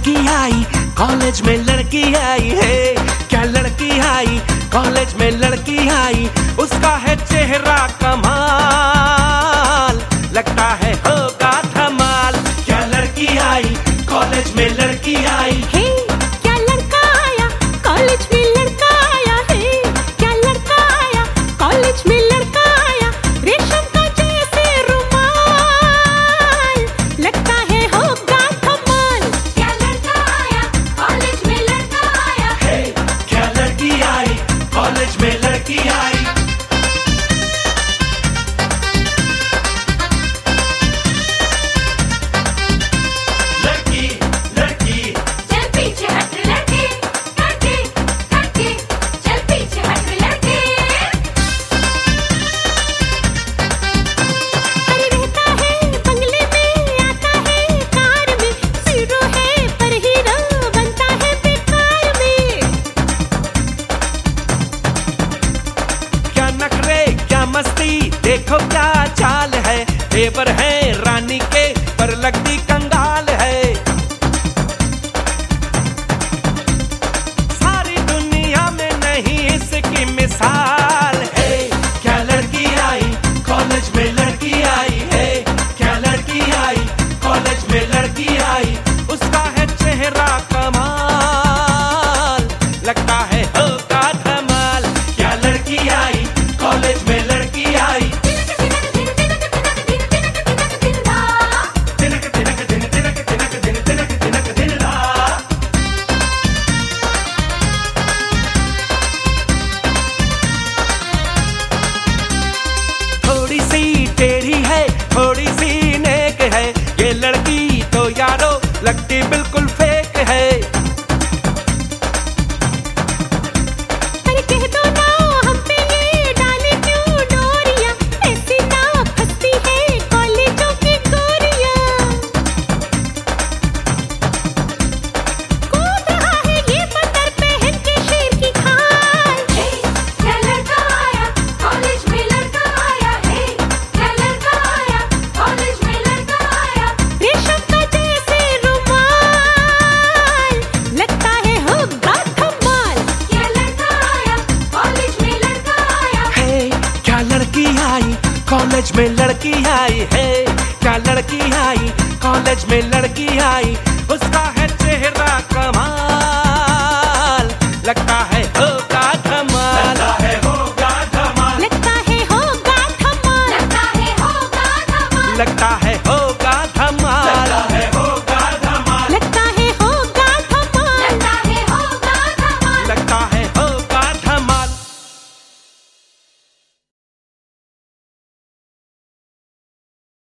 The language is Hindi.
लड़की आई कॉलेज में लड़की आई, है, क्या लड़की आई कॉलेज में लड़की आई, उसका है चेहरा कमाल, लगता है मस्ती देखो क्या चाल है। देवर है रानी के पर लगती कम लड़की तो यारो लगती बिल्कुल फेर। कॉलेज में लड़की आई है। क्या लड़की आई? कॉलेज में लड़की आई। उसका